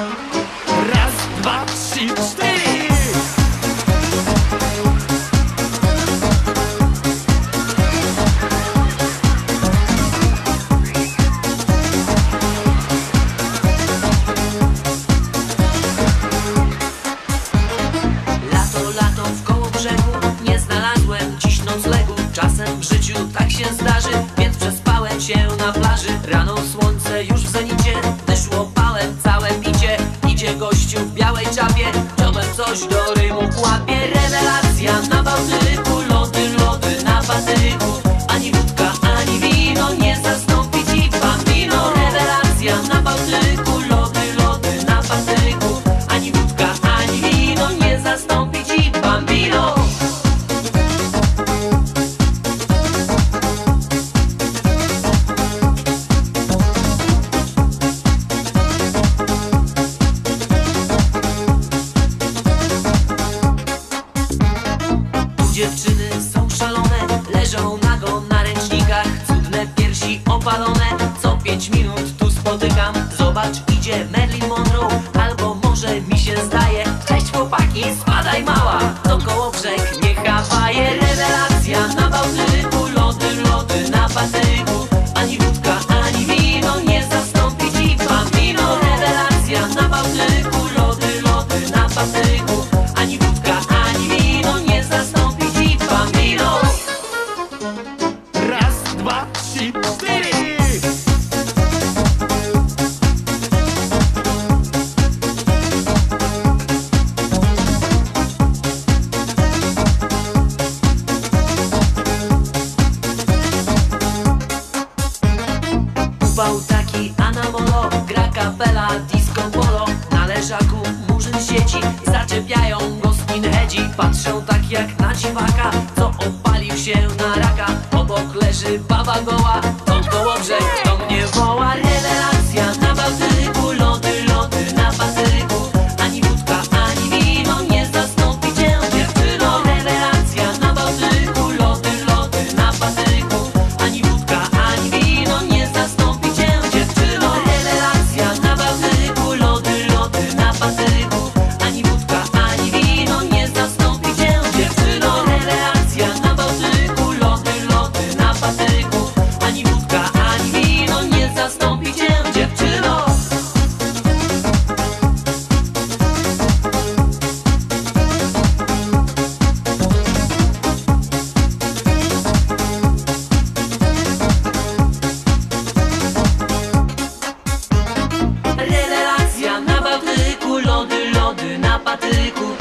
Raz, dwa, trzy, cztery. Lato, lato brzegu Nie znalazłem dziś noclegu. Czasem w życiu tak się zdarzy. touchdown. opalone Co pięć minut tu spotykam. gra kapela disco polo. Na leżaku murzyn sieci Zaczepiają go skinheadzi. Patrzą tak jak na dziwaka Co opalił się lody, lody na patyku.